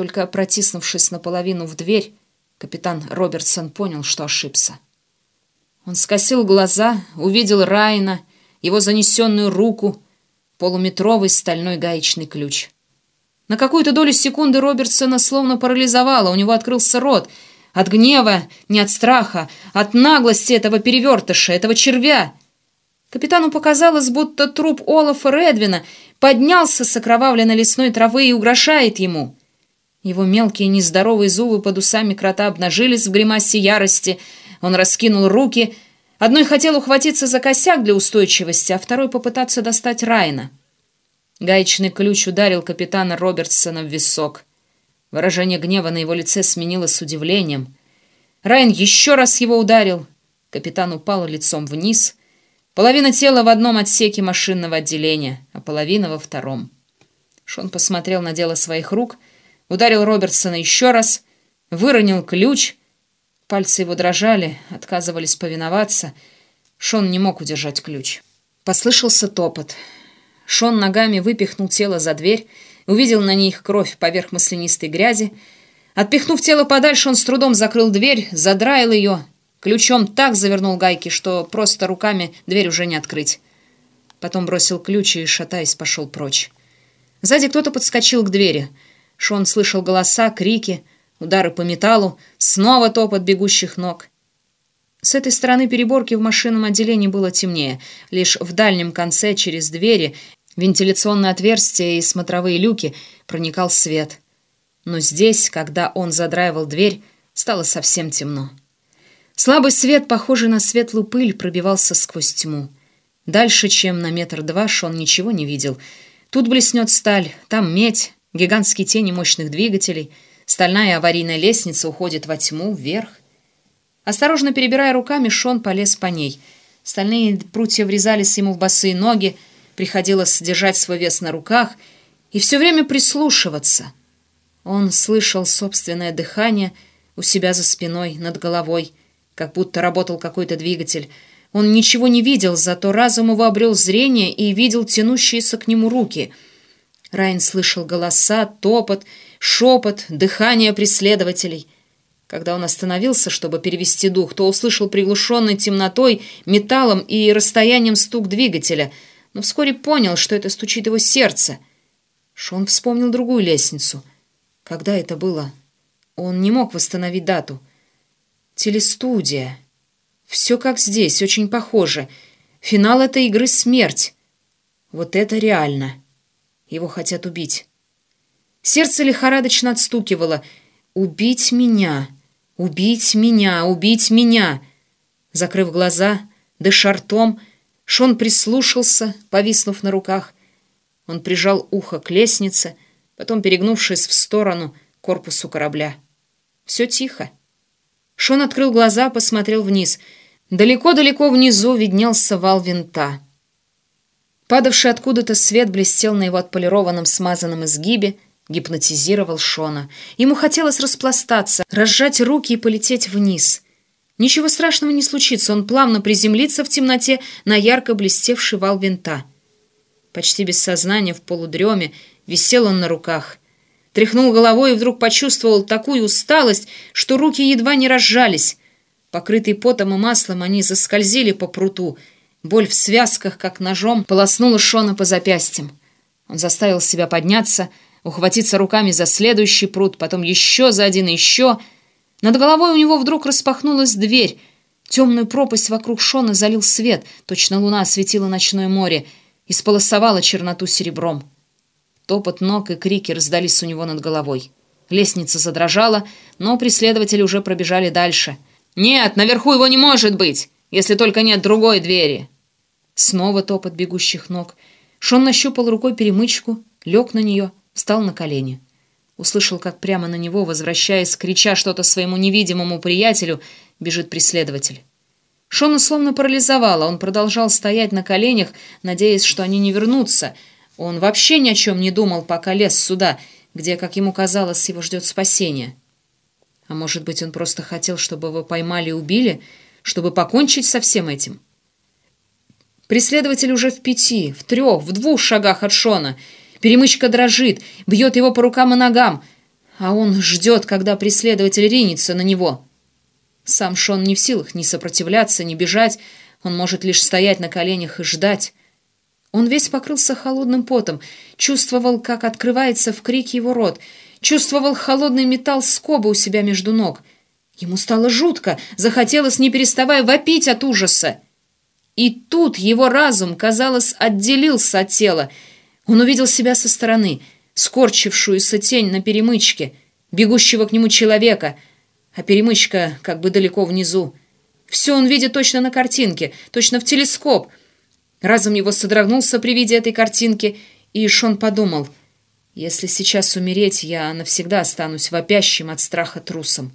Только протиснувшись наполовину в дверь, капитан Робертсон понял, что ошибся. Он скосил глаза, увидел Райна, его занесенную руку, полуметровый стальной гаечный ключ. На какую-то долю секунды Робертсона словно парализовало, у него открылся рот. От гнева, не от страха, от наглости этого перевертыша, этого червя. Капитану показалось, будто труп Олафа Редвина поднялся с окровавленной лесной травы и угрожает ему. Его мелкие нездоровые зубы под усами крота обнажились в гримасе ярости. Он раскинул руки — Одной хотел ухватиться за косяк для устойчивости, а второй попытаться достать Райна. Гаечный ключ ударил капитана Робертсона в висок. Выражение гнева на его лице сменилось с удивлением. Райан еще раз его ударил. Капитан упал лицом вниз. Половина тела в одном отсеке машинного отделения, а половина во втором. Шон посмотрел на дело своих рук, ударил Робертсона еще раз, выронил ключ — Пальцы его дрожали, отказывались повиноваться. Шон не мог удержать ключ. Послышался топот. Шон ногами выпихнул тело за дверь, увидел на них кровь поверх маслянистой грязи. Отпихнув тело подальше, он с трудом закрыл дверь, задраил ее. Ключом так завернул гайки, что просто руками дверь уже не открыть. Потом бросил ключ и, шатаясь, пошел прочь. Сзади кто-то подскочил к двери. Шон слышал голоса, крики — Удары по металлу, снова топот бегущих ног. С этой стороны переборки в машинном отделении было темнее. Лишь в дальнем конце, через двери, вентиляционные отверстия и смотровые люки проникал свет. Но здесь, когда он задраивал дверь, стало совсем темно. Слабый свет, похожий на светлую пыль, пробивался сквозь тьму. Дальше, чем на метр два, Шон ничего не видел. Тут блеснет сталь, там медь, гигантские тени мощных двигателей — Стальная аварийная лестница уходит во тьму, вверх. Осторожно перебирая руками, Шон полез по ней. Стальные прутья врезались ему в босые ноги, приходилось держать свой вес на руках и все время прислушиваться. Он слышал собственное дыхание у себя за спиной, над головой, как будто работал какой-то двигатель. Он ничего не видел, зато разум его обрел зрение и видел тянущиеся к нему руки. Райн слышал голоса, топот шепот, дыхание преследователей. Когда он остановился, чтобы перевести дух, то услышал приглушенной темнотой, металлом и расстоянием стук двигателя, но вскоре понял, что это стучит его сердце. Шон вспомнил другую лестницу. Когда это было? Он не мог восстановить дату. Телестудия. Все как здесь, очень похоже. Финал этой игры — смерть. Вот это реально. Его хотят убить. Сердце лихорадочно отстукивало. «Убить меня! Убить меня! Убить меня!» Закрыв глаза, дыша ртом, Шон прислушался, повиснув на руках. Он прижал ухо к лестнице, потом, перегнувшись в сторону, корпусу корабля. Все тихо. Шон открыл глаза, посмотрел вниз. Далеко-далеко внизу виднелся вал винта. Падавший откуда-то свет блестел на его отполированном смазанном изгибе, гипнотизировал Шона. Ему хотелось распластаться, разжать руки и полететь вниз. Ничего страшного не случится, он плавно приземлится в темноте на ярко блестевший вал винта. Почти без сознания, в полудреме, висел он на руках. Тряхнул головой и вдруг почувствовал такую усталость, что руки едва не разжались. Покрытые потом и маслом, они заскользили по пруту. Боль в связках, как ножом, полоснула Шона по запястьям. Он заставил себя подняться, ухватиться руками за следующий пруд, потом еще за один и еще. Над головой у него вдруг распахнулась дверь. Темную пропасть вокруг Шона залил свет, точно луна осветила ночное море и сполосовала черноту серебром. Топот ног и крики раздались у него над головой. Лестница задрожала, но преследователи уже пробежали дальше. «Нет, наверху его не может быть, если только нет другой двери!» Снова топот бегущих ног. Шон нащупал рукой перемычку, лег на нее — Встал на колени. Услышал, как прямо на него, возвращаясь, крича что-то своему невидимому приятелю, бежит преследователь. Шона словно парализовало. Он продолжал стоять на коленях, надеясь, что они не вернутся. Он вообще ни о чем не думал, пока лез сюда, где, как ему казалось, его ждет спасение. А может быть, он просто хотел, чтобы его поймали и убили, чтобы покончить со всем этим? Преследователь уже в пяти, в трех, в двух шагах от Шона — Перемычка дрожит, бьет его по рукам и ногам. а он ждет, когда преследователь ринется на него. Сам Шон не в силах ни сопротивляться, ни бежать, он может лишь стоять на коленях и ждать. Он весь покрылся холодным потом, чувствовал, как открывается в крике его рот, чувствовал холодный металл скобы у себя между ног. Ему стало жутко, захотелось, не переставая, вопить от ужаса. И тут его разум, казалось, отделился от тела. Он увидел себя со стороны, скорчившуюся тень на перемычке, бегущего к нему человека — а перемычка как бы далеко внизу. Все он видит точно на картинке, точно в телескоп. Разум его содрогнулся при виде этой картинки, и Шон подумал, если сейчас умереть, я навсегда останусь вопящим от страха трусом.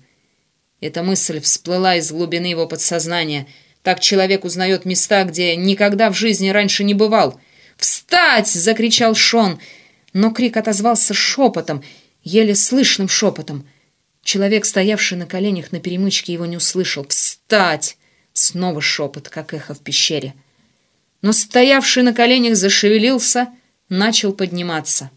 Эта мысль всплыла из глубины его подсознания. Так человек узнает места, где никогда в жизни раньше не бывал. «Встать!» — закричал Шон, но крик отозвался шепотом, еле слышным шепотом — Человек, стоявший на коленях на перемычке, его не услышал. «Встать!» Снова шепот, как эхо в пещере. Но стоявший на коленях зашевелился, начал подниматься.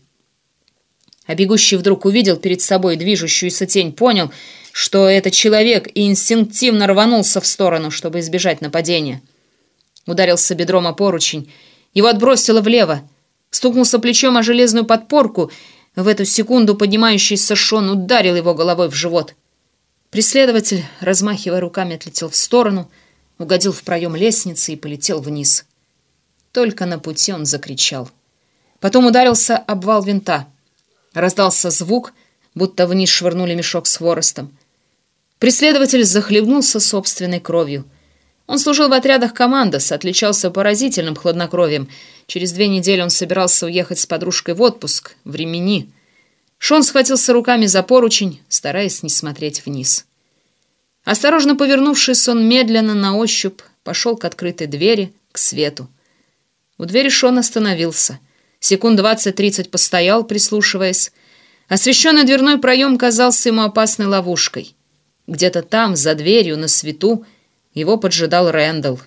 А бегущий вдруг увидел перед собой движущуюся тень, понял, что это человек, и инстинктивно рванулся в сторону, чтобы избежать нападения. Ударился бедром о поручень, его отбросило влево, стукнулся плечом о железную подпорку — в эту секунду поднимающийся Шон ударил его головой в живот. Преследователь, размахивая руками, отлетел в сторону, угодил в проем лестницы и полетел вниз. Только на пути он закричал. Потом ударился обвал винта. Раздался звук, будто вниз швырнули мешок с хворостом. Преследователь захлебнулся собственной кровью — он служил в отрядах «Командос», отличался поразительным хладнокровием. Через две недели он собирался уехать с подружкой в отпуск, в Ремени. Шон схватился руками за поручень, стараясь не смотреть вниз. Осторожно повернувшись, он медленно на ощупь пошел к открытой двери, к свету. У двери Шон остановился. Секунд двадцать-тридцать постоял, прислушиваясь. Освещенный дверной проем казался ему опасной ловушкой. Где-то там, за дверью, на свету, его поджидал Рэндалл.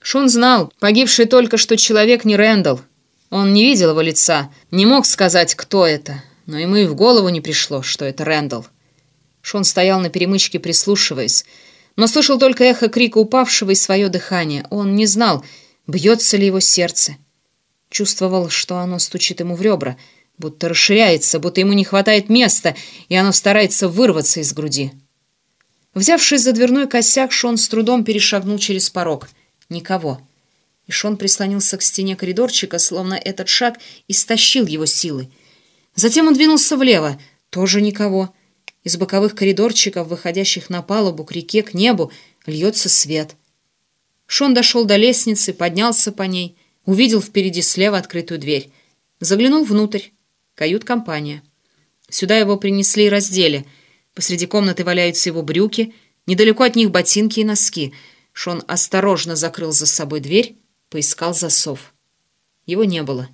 Шон знал, погибший только что человек не Рэндалл. Он не видел его лица, не мог сказать, кто это, но ему и в голову не пришло, что это Рэндалл. Шон стоял на перемычке, прислушиваясь, но слышал только эхо крика упавшего и свое дыхание. Он не знал, бьется ли его сердце. Чувствовал, что оно стучит ему в ребра, будто расширяется, будто ему не хватает места, и оно старается вырваться из груди. Взявшись за дверной косяк, Шон с трудом перешагнул через порог. Никого. И Шон прислонился к стене коридорчика, словно этот шаг истощил его силы. Затем он двинулся влево. Тоже никого. Из боковых коридорчиков, выходящих на палубу, к реке, к небу, льется свет. Шон дошел до лестницы, поднялся по ней, увидел впереди слева открытую дверь. Заглянул внутрь. Кают-компания. Сюда его принесли и раздели — Посреди комнаты валяются его брюки, недалеко от них ботинки и носки. Шон осторожно закрыл за собой дверь, поискал засов. Его не было.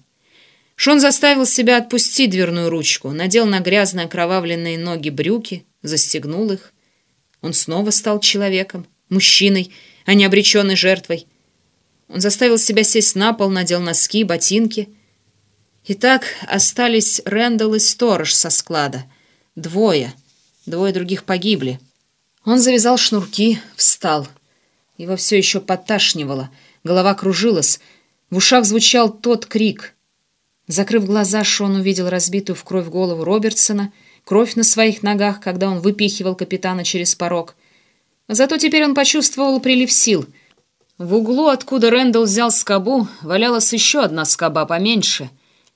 Шон заставил себя отпустить дверную ручку, надел на грязно окровавленные ноги брюки, застегнул их. Он снова стал человеком, мужчиной, а не обреченной жертвой. Он заставил себя сесть на пол, надел носки, ботинки. И так остались Рэндалл и сторож со склада. Двое — Двое других погибли. Он завязал шнурки, встал. Его все еще подташнивало, голова кружилась, в ушах звучал тот крик. Закрыв глаза, Шон увидел разбитую в кровь голову Робертсона, кровь на своих ногах, когда он выпихивал капитана через порог. Зато теперь он почувствовал прилив сил. В углу, откуда Рэндалл взял скобу, валялась еще одна скоба поменьше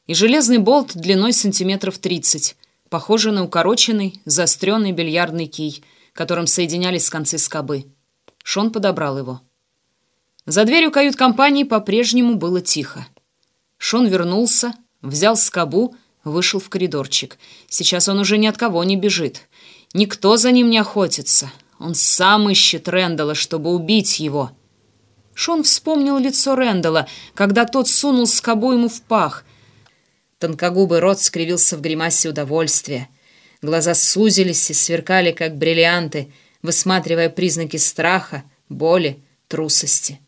и железный болт длиной сантиметров тридцать похожий на укороченный, заостренный бильярдный кий, которым соединялись концы скобы. Шон подобрал его. За дверью кают-компании по-прежнему было тихо. Шон вернулся, взял скобу, вышел в коридорчик. Сейчас он уже ни от кого не бежит. Никто за ним не охотится. Он сам ищет Рэндала, чтобы убить его. Шон вспомнил лицо Рэндала, когда тот сунул скобу ему в пах — Тонкогубый рот скривился в гримасе удовольствия. Глаза сузились и сверкали, как бриллианты, высматривая признаки страха, боли, трусости.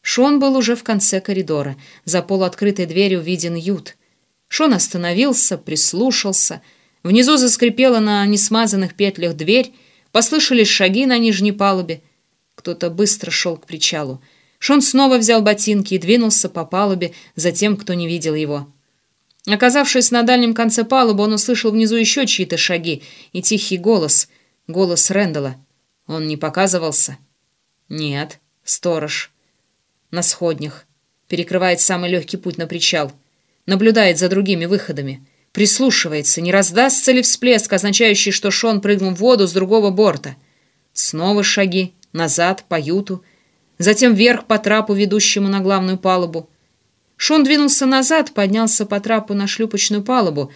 Шон был уже в конце коридора. За полуоткрытой дверью виден ют. Шон остановился, прислушался. Внизу заскрипела на несмазанных петлях дверь, послышались шаги на нижней палубе. Кто-то быстро шел к причалу. Шон снова взял ботинки и двинулся по палубе за тем, кто не видел его. Оказавшись на дальнем конце палубы, он услышал внизу еще чьи-то шаги и тихий голос, голос Рэндала. Он не показывался? Нет, сторож. На сходнях. Перекрывает самый легкий путь на причал. Наблюдает за другими выходами. Прислушивается, не раздастся ли всплеск, означающий, что Шон прыгнул в воду с другого борта. Снова шаги, назад, по юту, затем вверх по трапу, ведущему на главную палубу. Шон двинулся назад, поднялся по трапу на шлюпочную палубу.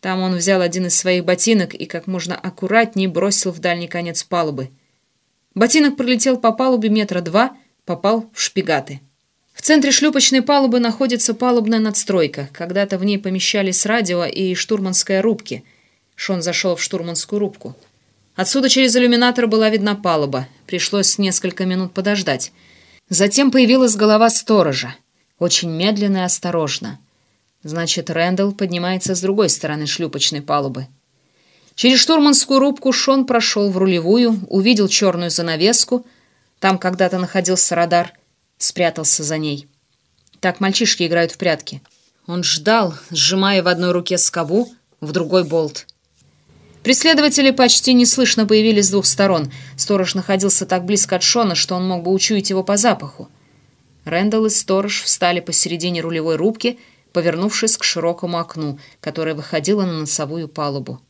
Там он взял один из своих ботинок и как можно аккуратнее бросил в дальний конец палубы. Ботинок пролетел по палубе метра два, попал в шпигаты. В центре шлюпочной палубы находится палубная надстройка. Когда-то в ней помещались радио и штурманская рубки. Шон зашел в штурманскую рубку. Отсюда через иллюминатор была видна палуба. Пришлось несколько минут подождать. Затем появилась голова сторожа. Очень медленно и осторожно. Значит, Рэндалл поднимается с другой стороны шлюпочной палубы. Через штурманскую рубку Шон прошел в рулевую, увидел черную занавеску. Там когда-то находился радар — спрятался за ней. Так мальчишки играют в прятки. Он ждал, сжимая в одной руке скобу, в другой болт. Преследователи почти неслышно появились с двух сторон. Сторож находился так близко от Шона, что он мог бы учуять его по запаху. Рэндалл и сторож встали посередине рулевой рубки, повернувшись к широкому окну, которое выходило на носовую палубу.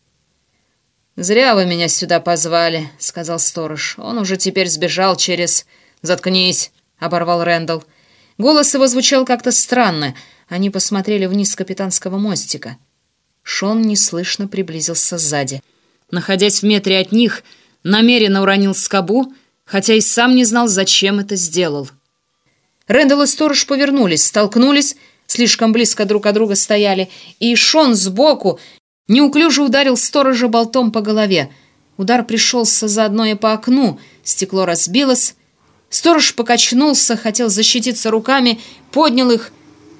«Зря вы меня сюда позвали», — сказал сторож. «Он уже теперь сбежал через...» «Заткнись!» оборвал Рэндалл. Голос его звучал как-то странно. Они посмотрели вниз с капитанского мостика. Шон неслышно приблизился сзади. Находясь в метре от них, намеренно уронил скобу, хотя и сам не знал, зачем это сделал. Рэндалл и сторож повернулись, столкнулись, слишком близко друг от друга стояли, и Шон сбоку неуклюже ударил сторожа болтом по голове. Удар пришелся заодно и по окну, стекло разбилось, Сторож покачнулся, хотел защититься руками, поднял их.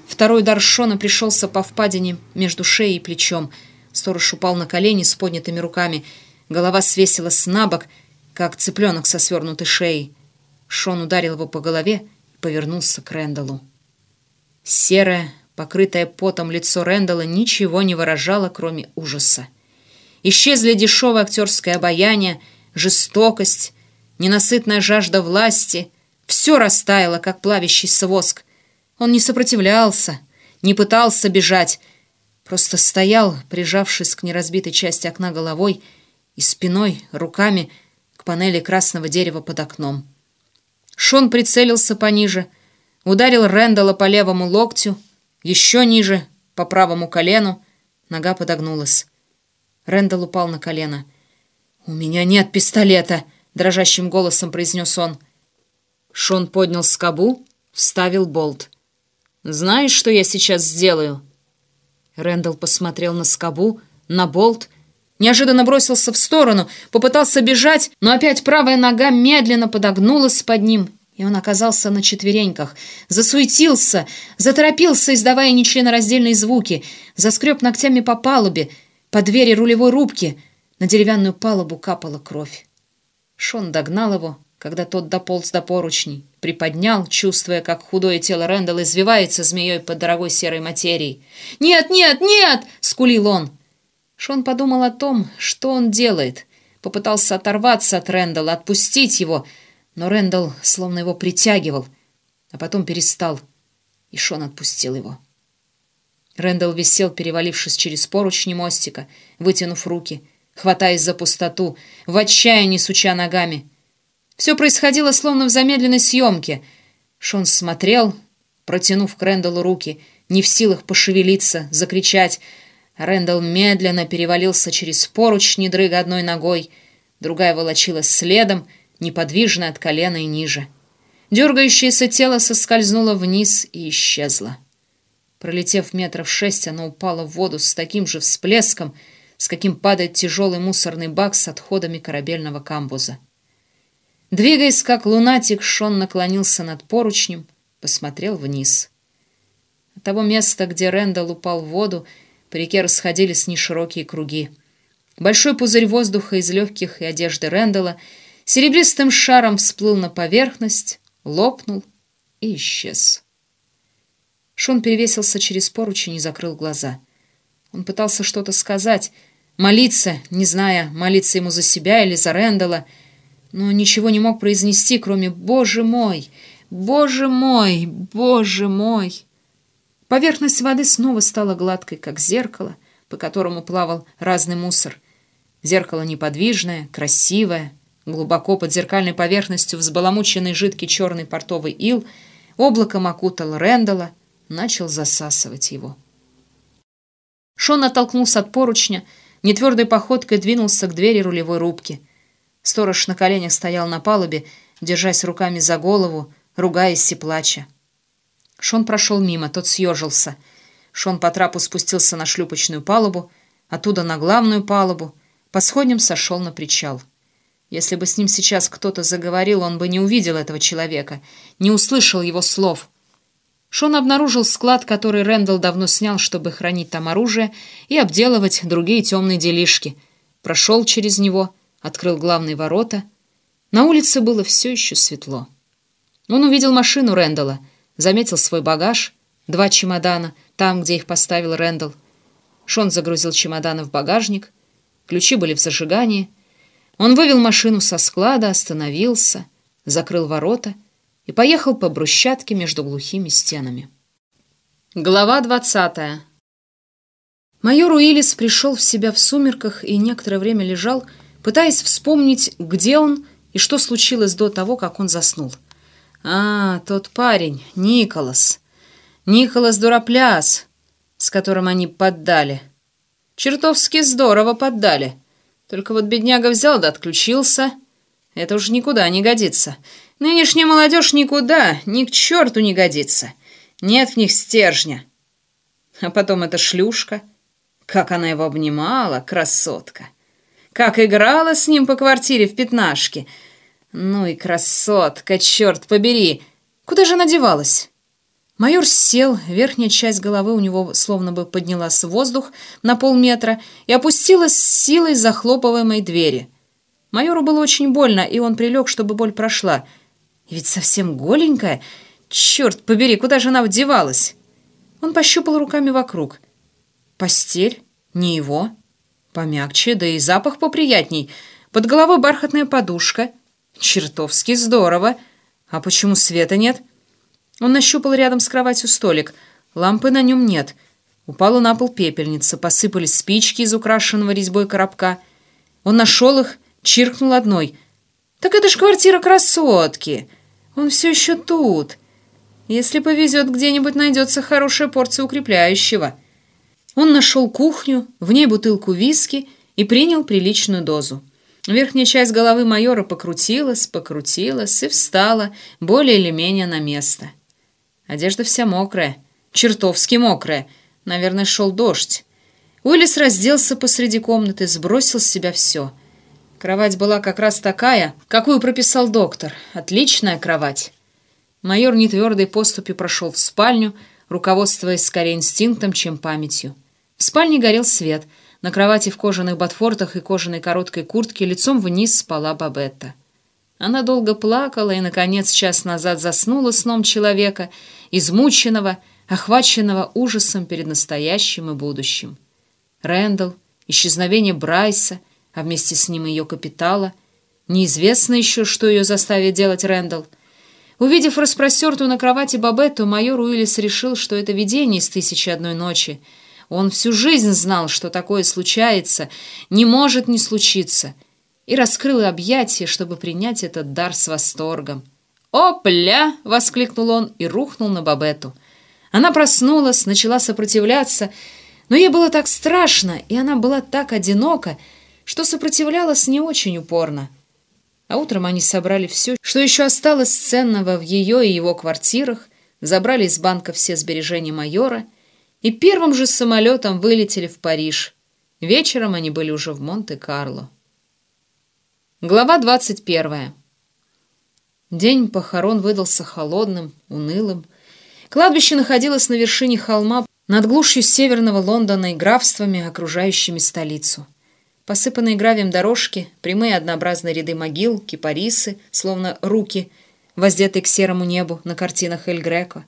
Второй удар Шона пришелся по впадине между шеей и плечом. Сторож упал на колени с поднятыми руками. Голова свесилась на бок, как цыпленок со свернутой шеей. Шон ударил его по голове повернулся к Рэндаллу. Серое, покрытое потом лицо Рэндалла ничего не выражало, кроме ужаса. Исчезли дешевое актерское обаяние, жестокость, ненасытная жажда власти, все растаяло, как плавящийся воск. Он не сопротивлялся, не пытался бежать, просто стоял, прижавшись к неразбитой части окна головой и спиной, руками к панели красного дерева под окном. Шон прицелился пониже, ударил Рэндала по левому локтю, еще ниже, по правому колену, нога подогнулась. Рэндалл упал на колено. «У меня нет пистолета!» — дрожащим голосом произнес он. Шон поднял скобу, вставил болт. «Знаешь, что я сейчас сделаю?» Рэндалл посмотрел на скобу, на болт, неожиданно бросился в сторону, попытался бежать, но опять правая нога медленно подогнулась под ним, и он оказался на четвереньках, засуетился, заторопился, издавая нечленораздельные звуки, заскреб ногтями по палубе, по двери рулевой рубки, на деревянную палубу капала кровь. Шон догнал его, когда тот дополз до поручней, приподнял, чувствуя, как худое тело Рэндалла извивается змеей под дорогой серой материей. «Нет, нет, нет!» — скулил он. Шон подумал о том, что он делает. Попытался оторваться от Рэндалла, отпустить его, но Рэндалл словно его притягивал, а потом перестал, и Шон отпустил его. Рэндалл висел, перевалившись через поручни мостика, вытянув руки — хватаясь за пустоту, в отчаянии суча ногами. Все происходило словно в замедленной съемке. Шон смотрел, протянув к Рэндаллу руки, не в силах пошевелиться, закричать. Рэндалл медленно перевалился через поручни, дрыга одной ногой, другая волочилась следом, неподвижно от колена и ниже. Дергающееся тело соскользнуло вниз и исчезло. Пролетев метров шесть, оно упало в воду с таким же всплеском, с каким падает тяжелый мусорный бак с отходами корабельного камбуза. Двигаясь как лунатик, Шон наклонился над поручнем, посмотрел вниз. От того места, где Рэндалл упал в воду, по реке расходились неширокие круги. Большой пузырь воздуха из легких и одежды Рэндала серебристым шаром всплыл на поверхность, лопнул и исчез. Шон перевесился через поручень и закрыл глаза. Он пытался что-то сказать, молиться, не зная, молиться ему за себя или за Рэндала, но ничего не мог произнести, кроме «Боже мой! Боже мой! Боже мой!» Поверхность воды снова стала гладкой, как зеркало, по которому плавал разный мусор. Зеркало неподвижное, красивое, глубоко под зеркальной поверхностью взбаламученный жидкий черный портовый ил облаком окутал Рэндала, начал засасывать его. Шон оттолкнулся от поручня, нетвердой походкой двинулся к двери рулевой рубки. Сторож на коленях стоял на палубе, держась руками за голову, ругаясь и плача. Шон прошел мимо, тот съежился. Шон по трапу спустился на шлюпочную палубу, оттуда на главную палубу, по сходням сошел на причал. Если бы с ним сейчас кто-то заговорил, он бы не увидел этого человека, не услышал его слов. Шон обнаружил склад, который Рэндалл давно снял, чтобы хранить там оружие и обделывать другие темные делишки. Прошел через него, открыл главные ворота. На улице было все еще светло. Он увидел машину Рэндалла, заметил свой багаж, два чемодана, там, где их поставил Рэндалл. Шон загрузил чемоданы в багажник, ключи были в зажигании. Он вывел машину со склада, остановился, закрыл ворота и поехал по брусчатке между глухими стенами. Глава двадцатая. Майор Уиллис пришел в себя в сумерках и некоторое время лежал, пытаясь вспомнить, где он и что случилось до того, как он заснул. А, тот парень, Николас. Николас Дуропляс, с которым они поддали. Чертовски здорово поддали. Только вот бедняга взял да отключился. Это уж никуда не годится. Нынешняя молодежь никуда, ни к черту не годится. Нет в них стержня. А потом эта шлюшка. Как она его обнимала, красотка. Как играла с ним по квартире в пятнашке — ну и красотка, черт побери! Куда же она девалась? Майор сел, верхняя часть головы у него словно бы поднялась в воздух на полметра и опустилась с силой захлопываемой двери. Майору было очень больно, и он прилег, чтобы боль прошла. ведь совсем голенькая. Черт побери, куда же она вдевалась? Он пощупал руками вокруг. Постель? Не его. Помягче, да и запах поприятней. Под головой бархатная подушка — «Чертовски здорово! А почему света нет?» Он нащупал рядом с кроватью столик. Лампы на нем нет. Упала на пол пепельница, посыпались спички из украшенного резьбой коробка. Он нашел их, чиркнул одной. «Так это ж квартира красотки! Он все еще тут. Если повезет, где-нибудь найдется хорошая порция укрепляющего». Он нашел кухню, в ней бутылку виски и принял приличную дозу. Верхняя часть головы майора покрутилась, покрутилась и встала более или менее на место. Одежда вся мокрая, чертовски мокрая. Наверное, шел дождь. Уиллис разделся посреди комнаты, сбросил с себя все. Кровать была как раз такая, какую прописал доктор. Отличная кровать. Майор нетвердой поступью прошел в спальню, руководствуясь скорее инстинктом, чем памятью. В спальне горел свет — на кровати в кожаных ботфортах и кожаной короткой куртке лицом вниз спала Бабетта. Она долго плакала и, наконец, час назад заснула сном человека, измученного, охваченного ужасом перед настоящим и будущим. Рэндалл, исчезновение Брайса, а вместе с ним ее капитала. Неизвестно еще, что ее заставит делать Рэндалл. Увидев распростертую на кровати Бабетту, майор Уиллис решил, что это видение из «Тысячи одной ночи», он всю жизнь знал, что такое случается, не может не случиться, и раскрыл объятия, чтобы принять этот дар с восторгом. «Опля!» — воскликнул он и рухнул на Бабету. Она проснулась, начала сопротивляться, но ей было так страшно, и она была так одинока, что сопротивлялась не очень упорно. А утром они собрали все, что еще осталось ценного в ее и его квартирах, забрали из банка все сбережения майора — и первым же самолетом вылетели в Париж. Вечером они были уже в Монте-Карло. Глава 21. День похорон выдался холодным, унылым. Кладбище находилось на вершине холма над глушью северного Лондона и графствами, окружающими столицу. Посыпанные гравием дорожки, прямые однообразные ряды могил, кипарисы, словно руки, воздетые к серому небу на картинах Эль Греко.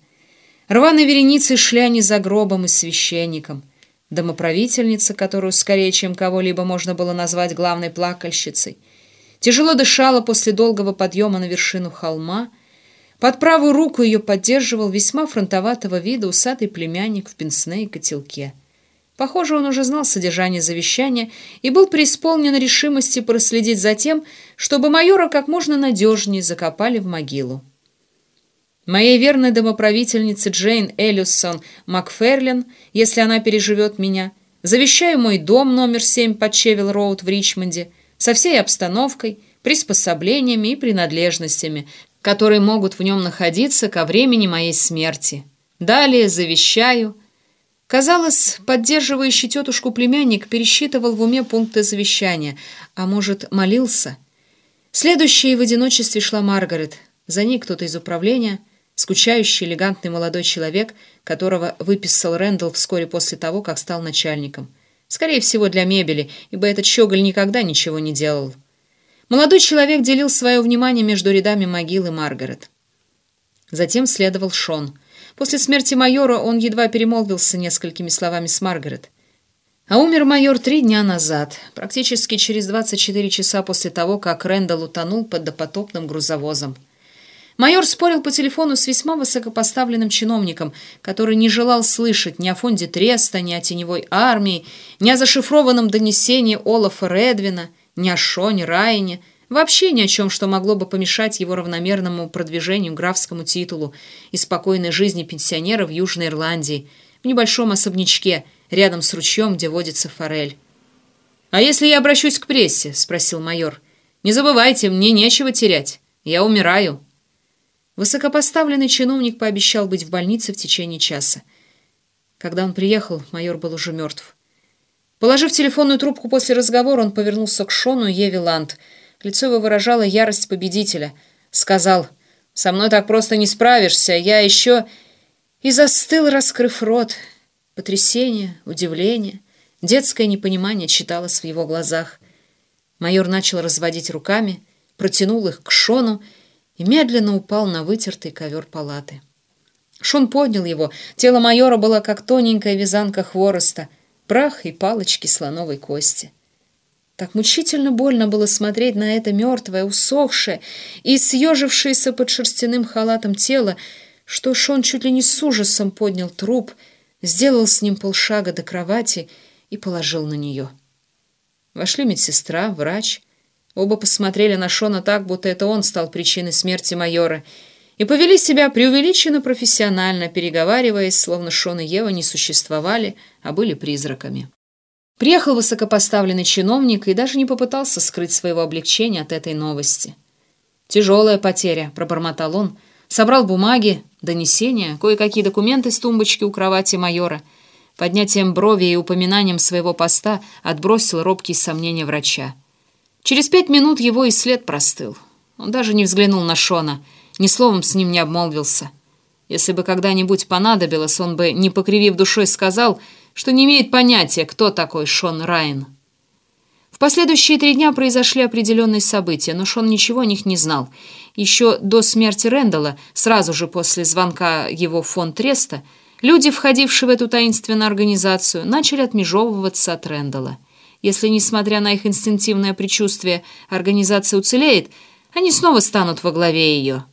Рваные вереницы шли они за гробом и священником. Домоправительница, которую скорее, чем кого-либо можно было назвать главной плакальщицей, тяжело дышала после долгого подъема на вершину холма. Под правую руку ее поддерживал весьма фронтоватого вида усатый племянник в пенсне и котелке. Похоже, он уже знал содержание завещания и был преисполнен решимости проследить за тем, чтобы майора как можно надежнее закопали в могилу. Моей верной домоправительнице Джейн Эллисон Макферлин, если она переживет меня, завещаю мой дом номер 7 под Чевилл-Роуд в Ричмонде со всей обстановкой, приспособлениями и принадлежностями, которые могут в нем находиться ко времени моей смерти. Далее завещаю – Казалось, поддерживающий тетушку племянник пересчитывал в уме пункты завещания, а может, молился. Следующей в одиночестве шла Маргарет. За ней кто-то из управления, скучающий, элегантный молодой человек, которого выписал Рэндалл вскоре после того, как стал начальником. Скорее всего, для мебели, ибо этот щеголь никогда ничего не делал. Молодой человек делил свое внимание между рядами могилы Маргарет. Затем следовал Шон — После смерти майора он едва перемолвился несколькими словами с Маргарет. А умер майор три дня назад, практически через 24 часа после того, как Рэндалл утонул под допотопным грузовозом. Майор спорил по телефону с весьма высокопоставленным чиновником, который не желал слышать ни о фонде Треста, ни о теневой армии, ни о зашифрованном донесении Олафа Редвина, ни о Шоне Райне – Вообще ни о чем, что могло бы помешать его равномерному продвижению графскому титулу и спокойной жизни пенсионера в Южной Ирландии, в небольшом особнячке, рядом с ручьем, где водится форель. «А если я обращусь к прессе?» — спросил майор. «Не забывайте, мне нечего терять. Я умираю». Высокопоставленный чиновник пообещал быть в больнице в течение часа. Когда он приехал, майор был уже мертв. Положив телефонную трубку после разговора, он повернулся к Шону и Еве Ланд — Лицо его выражало ярость победителя. Сказал, «Со мной так просто не справишься, я еще...» И застыл, раскрыв рот. Потрясение, удивление, детское непонимание читалось в его глазах. Майор начал разводить руками, протянул их к Шону и медленно упал на вытертый ковер палаты. Шон поднял его. Тело майора было как тоненькая вязанка хвороста, прах и палочки слоновой кости. Так мучительно больно было смотреть на это мертвое, усохшее и съежившееся под шерстяным халатом тело, что Шон чуть ли не с ужасом поднял труп, сделал с ним полшага до кровати и положил на нее. Вошли медсестра, врач. Оба посмотрели на Шона так, будто это он стал причиной смерти майора, и повели себя преувеличенно профессионально, переговариваясь, словно Шон и Ева не существовали, а были призраками. Приехал высокопоставленный чиновник и даже не попытался скрыть своего облегчения от этой новости. «Тяжелая потеря», — пробормотал он, собрал бумаги, донесения, кое-какие документы с тумбочки у кровати майора. Поднятием брови и упоминанием своего поста отбросил робкие сомнения врача. Через пять минут его и след простыл. Он даже не взглянул на Шона, ни словом с ним не обмолвился. Если бы когда-нибудь понадобилось, он бы, не покривив душой, сказал — что не имеет понятия, кто такой Шон Райан. В последующие три дня произошли определенные события, но Шон ничего о них не знал. Еще до смерти Рэндалла, сразу же после звонка его в фонд Треста, люди, входившие в эту таинственную организацию, начали отмежевываться от Рэндалла. Если, несмотря на их инстинктивное предчувствие, организация уцелеет, они снова станут во главе ее.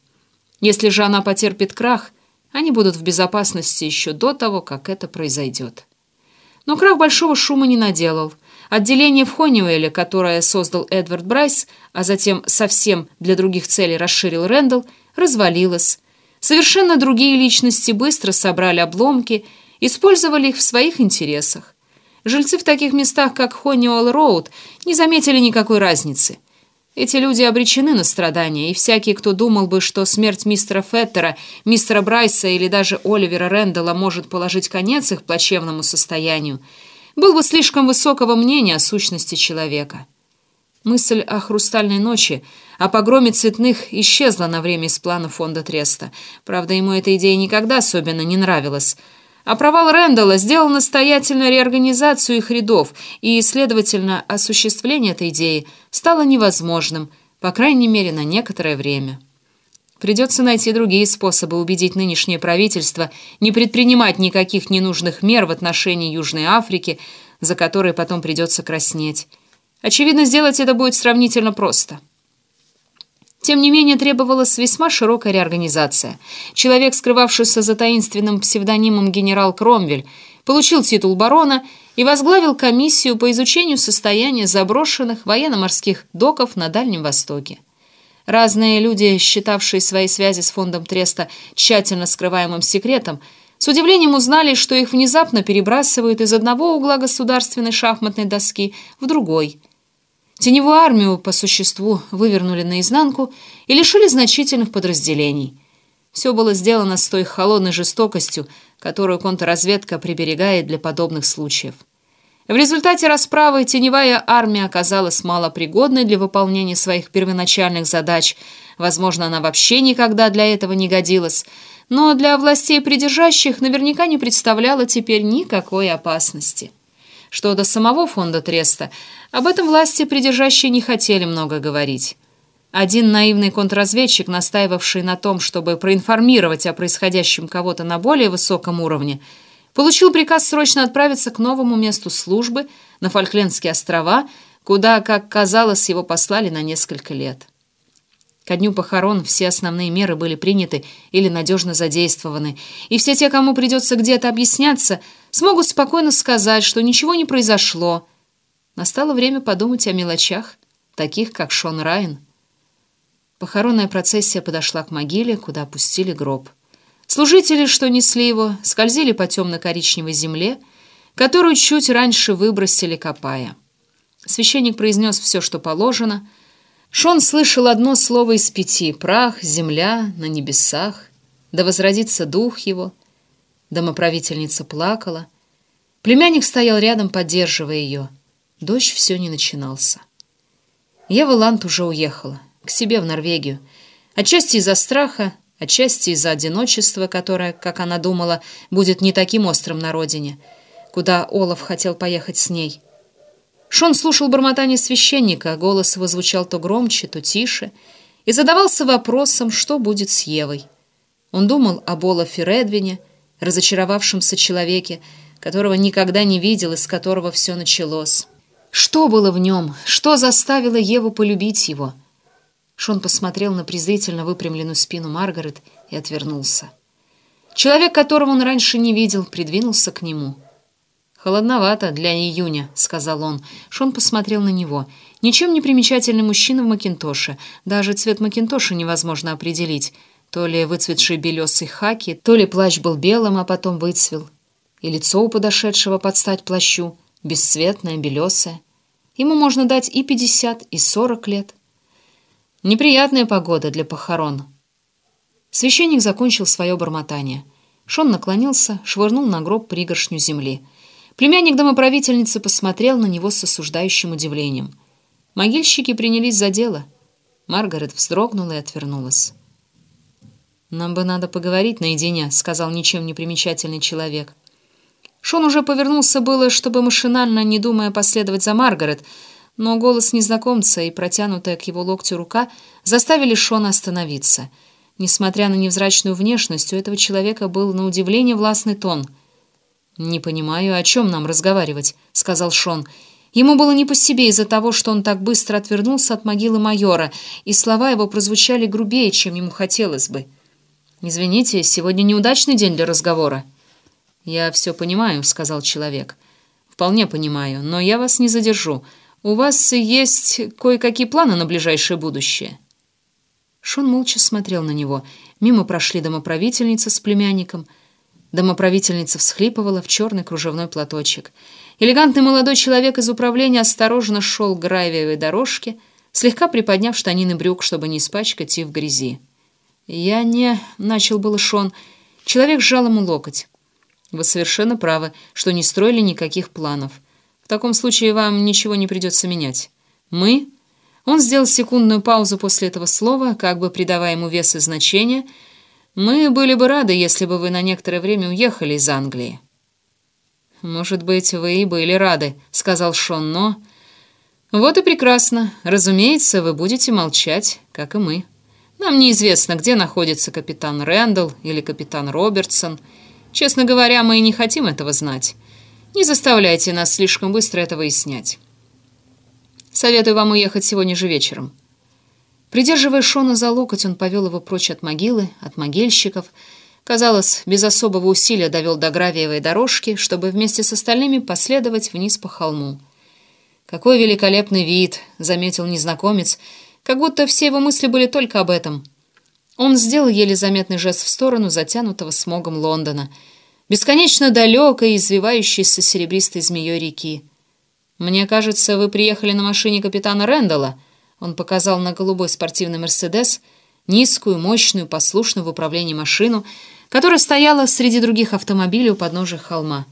Если же она потерпит крах, они будут в безопасности еще до того, как это произойдет. Но крах большого шума не наделал. Отделение в Хониуэле, которое создал Эдвард Брайс, а затем совсем для других целей расширил Рэндалл, развалилось. Совершенно другие личности быстро собрали обломки, использовали их в своих интересах. Жильцы в таких местах, как Хониуэлл-Роуд, не заметили никакой разницы – эти люди обречены на страдания, и всякий, кто думал бы, что смерть мистера Феттера, мистера Брайса или даже Оливера Рэндалла может положить конец их плачевному состоянию, был бы слишком высокого мнения о сущности человека. Мысль о «Хрустальной ночи», о погроме цветных исчезла на время из плана фонда Треста. Правда, ему эта идея никогда особенно не нравилась. А провал Рэндалла сделал настоятельную реорганизацию их рядов, и, следовательно, осуществление этой идеи стало невозможным, по крайней мере, на некоторое время. Придется найти другие способы убедить нынешнее правительство не предпринимать никаких ненужных мер в отношении Южной Африки, за которые потом придется краснеть. Очевидно, сделать это будет сравнительно просто. Тем не менее, требовалась весьма широкая реорганизация. Человек, скрывавшийся за таинственным псевдонимом генерал Кромвель, получил титул барона и возглавил комиссию по изучению состояния заброшенных военно-морских доков на Дальнем Востоке. Разные люди, считавшие свои связи с фондом Треста тщательно скрываемым секретом, с удивлением узнали, что их внезапно перебрасывают из одного угла государственной шахматной доски в другой – Теневую армию по существу вывернули наизнанку и лишили значительных подразделений. Все было сделано с той холодной жестокостью, которую контрразведка приберегает для подобных случаев. В результате расправы теневая армия оказалась малопригодной для выполнения своих первоначальных задач. Возможно, она вообще никогда для этого не годилась, но для властей придержащих наверняка не представляла теперь никакой опасности. Что до самого фонда Треста, об этом власти придержащие не хотели много говорить. Один наивный контрразведчик, настаивавший на том, чтобы проинформировать о происходящем кого-то на более высоком уровне, получил приказ срочно отправиться к новому месту службы на Фольклендские острова, куда, как казалось, его послали на несколько лет. Ко дню похорон все основные меры были приняты или надежно задействованы, и все те, кому придется где-то объясняться, смогут спокойно сказать, что ничего не произошло. Настало время подумать о мелочах, таких как Шон Райан. Похоронная процессия подошла к могиле, куда опустили гроб. Служители, что несли его, скользили по темно-коричневой земле, которую чуть раньше выбросили, копая. Священник произнес все, что положено — Шон слышал одно слово из пяти — прах, земля, на небесах, да возродится дух его. Домоправительница плакала. Племянник стоял рядом, поддерживая ее. Дождь все не начинался. Ева Ланд уже уехала, к себе в Норвегию. Отчасти из-за страха, отчасти из-за одиночества, которое, как она думала, будет не таким острым на родине, куда Олаф хотел поехать с ней — Шон слушал бормотание священника, голос его звучал то громче, то тише, и задавался вопросом, что будет с Евой. Он думал об Олафе Редвине, разочаровавшемся человеке, которого никогда не видел и с которого все началось. Что было в нем? Что заставило Еву полюбить его? Шон посмотрел на презрительно выпрямленную спину Маргарет и отвернулся. Человек, которого он раньше не видел, придвинулся к нему — «Холодновато для июня», — сказал он. Шон посмотрел на него. Ничем не примечательный мужчина в макинтоше. Даже цвет макинтоша невозможно определить. То ли выцветший белесый хаки, то ли плащ был белым, а потом выцвел. И лицо у подошедшего под стать плащу, бесцветное, белесое. Ему можно дать и пятьдесят, и сорок лет. Неприятная погода для похорон. Священник закончил свое бормотание. Шон наклонился, швырнул на гроб пригоршню земли — Племянник домоправительницы посмотрел на него с осуждающим удивлением. Могильщики принялись за дело. Маргарет вздрогнула и отвернулась. «Нам бы надо поговорить наедине», — сказал ничем не примечательный человек. Шон уже повернулся было, чтобы машинально, не думая последовать за Маргарет, но голос незнакомца и протянутая к его локтю рука заставили Шона остановиться. Несмотря на невзрачную внешность, у этого человека был на удивление властный тон — «Не понимаю, о чем нам разговаривать», — сказал Шон. Ему было не по себе из-за того, что он так быстро отвернулся от могилы майора, и слова его прозвучали грубее, чем ему хотелось бы. «Извините, сегодня неудачный день для разговора». «Я все понимаю», — сказал человек. «Вполне понимаю, но я вас не задержу. У вас есть кое-какие планы на ближайшее будущее». Шон молча смотрел на него. Мимо прошли домоправительница с племянником — Домоправительница всхлипывала в черный кружевной платочек. Элегантный молодой человек из управления осторожно шел к гравиевой дорожке, слегка приподняв штанины брюк, чтобы не испачкать их в грязи. «Я не...» — начал был Шон. Человек сжал ему локоть. «Вы совершенно правы, что не строили никаких планов. В таком случае вам ничего не придется менять. Мы...» Он сделал секундную паузу после этого слова, как бы придавая ему вес и значение — Мы были бы рады, если бы вы на некоторое время уехали из Англии». «Может быть, вы и были рады», — сказал Шон, но... «Вот и прекрасно. Разумеется, вы будете молчать, как и мы. Нам неизвестно, где находится капитан Рэндалл или капитан Робертсон. Честно говоря, мы и не хотим этого знать. Не заставляйте нас слишком быстро это выяснять. Советую вам уехать сегодня же вечером». Придерживая Шона за локоть, он повел его прочь от могилы, от могильщиков. Казалось, без особого усилия довел до гравиевой дорожки, чтобы вместе с остальными последовать вниз по холму. «Какой великолепный вид!» — заметил незнакомец, как будто все его мысли были только об этом. Он сделал еле заметный жест в сторону затянутого смогом Лондона, бесконечно далекой извивающейся серебристой змеей реки. «Мне кажется, вы приехали на машине капитана Рэндалла», он показал на голубой спортивный «Мерседес», низкую, мощную, послушную в управлении машину, которая стояла среди других автомобилей у подножия холма.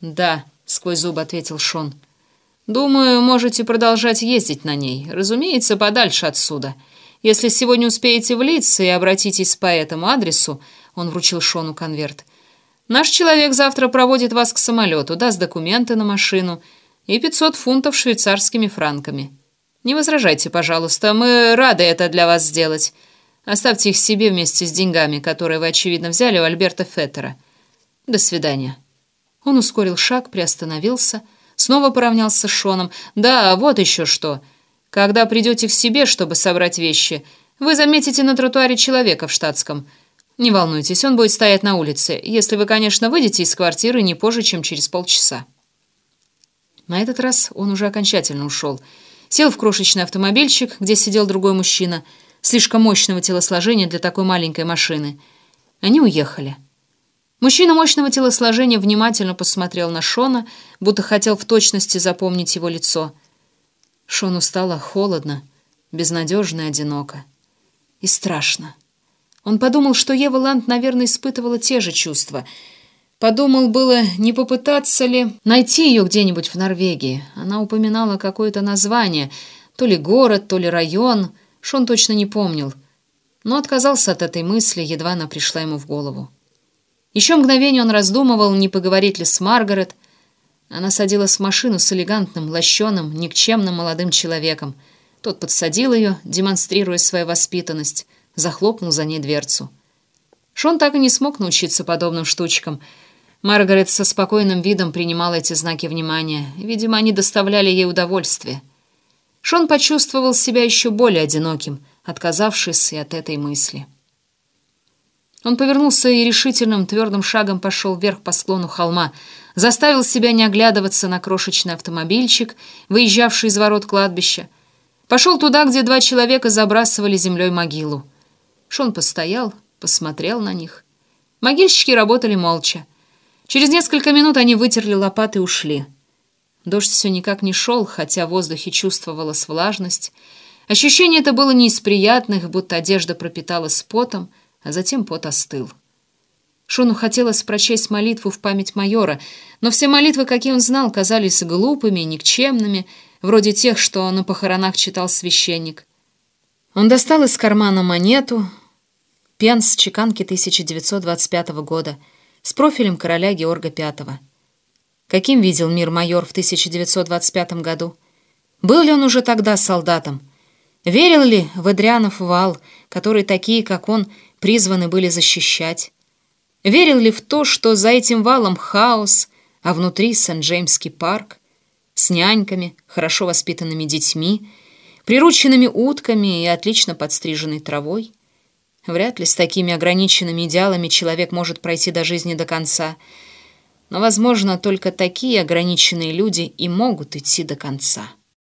«Да», — сквозь зубы ответил Шон. «Думаю, можете продолжать ездить на ней. Разумеется, подальше отсюда. Если сегодня успеете влиться и обратитесь по этому адресу...» Он вручил Шону конверт. «Наш человек завтра проводит вас к самолету, даст документы на машину и 500 фунтов швейцарскими франками». Не возражайте, пожалуйста, мы рады это для вас сделать. Оставьте их себе вместе с деньгами, которые вы, очевидно, взяли у Альберта Феттера. До свидания». Он ускорил шаг, приостановился, снова поравнялся с Шоном. «Да, вот еще что. Когда придете к себе, чтобы собрать вещи, вы заметите на тротуаре человека в штатском. Не волнуйтесь, он будет стоять на улице, если вы, конечно, выйдете из квартиры не позже, чем через полчаса». На этот раз он уже окончательно ушел — Сел в крошечный автомобильчик, где сидел другой мужчина, слишком мощного телосложения для такой маленькой машины. Они уехали. Мужчина мощного телосложения внимательно посмотрел на Шона, будто хотел в точности запомнить его лицо. Шону стало холодно, безнадежно и одиноко. И страшно. Он подумал, что Ева Ланд, наверное, испытывала те же чувства — Подумал было, не попытаться ли найти ее где-нибудь в Норвегии. Она упоминала какое-то название, то ли город, то ли район, Шон точно не помнил. Но отказался от этой мысли, едва она пришла ему в голову. Еще мгновение он раздумывал, не поговорить ли с Маргарет. Она садилась в машину с элегантным, лощеным, никчемным молодым человеком. Тот подсадил ее, демонстрируя свою воспитанность, захлопнул за ней дверцу. Шон так и не смог научиться подобным штучкам — Маргарет со спокойным видом принимала эти знаки внимания. Видимо, они доставляли ей удовольствие. Шон почувствовал себя еще более одиноким, отказавшись и от этой мысли. Он повернулся и решительным твердым шагом пошел вверх по склону холма, заставил себя не оглядываться на крошечный автомобильчик, выезжавший из ворот кладбища. Пошел туда, где два человека забрасывали землей могилу. Шон постоял, посмотрел на них. Могильщики работали молча. Через несколько минут они вытерли лопаты и ушли. Дождь все никак не шел, хотя в воздухе чувствовалась влажность. Ощущение это было не из приятных, будто одежда пропиталась потом, а затем пот остыл. Шону хотелось прочесть молитву в память майора, но все молитвы, какие он знал, казались глупыми, никчемными, вроде тех, что на похоронах читал священник. Он достал из кармана монету, пенс чеканки 1925 года — с профилем короля Георга V. Каким видел мир майор в 1925 году? Был ли он уже тогда солдатом? Верил ли в Эдрианов вал, который такие, как он, призваны были защищать? Верил ли в то, что за этим валом хаос, а внутри Сент-Джеймский парк, с няньками, хорошо воспитанными детьми, прирученными утками и отлично подстриженной травой? Вряд ли с такими ограниченными идеалами человек может пройти до жизни до конца. Но, возможно, только такие ограниченные люди и могут идти до конца.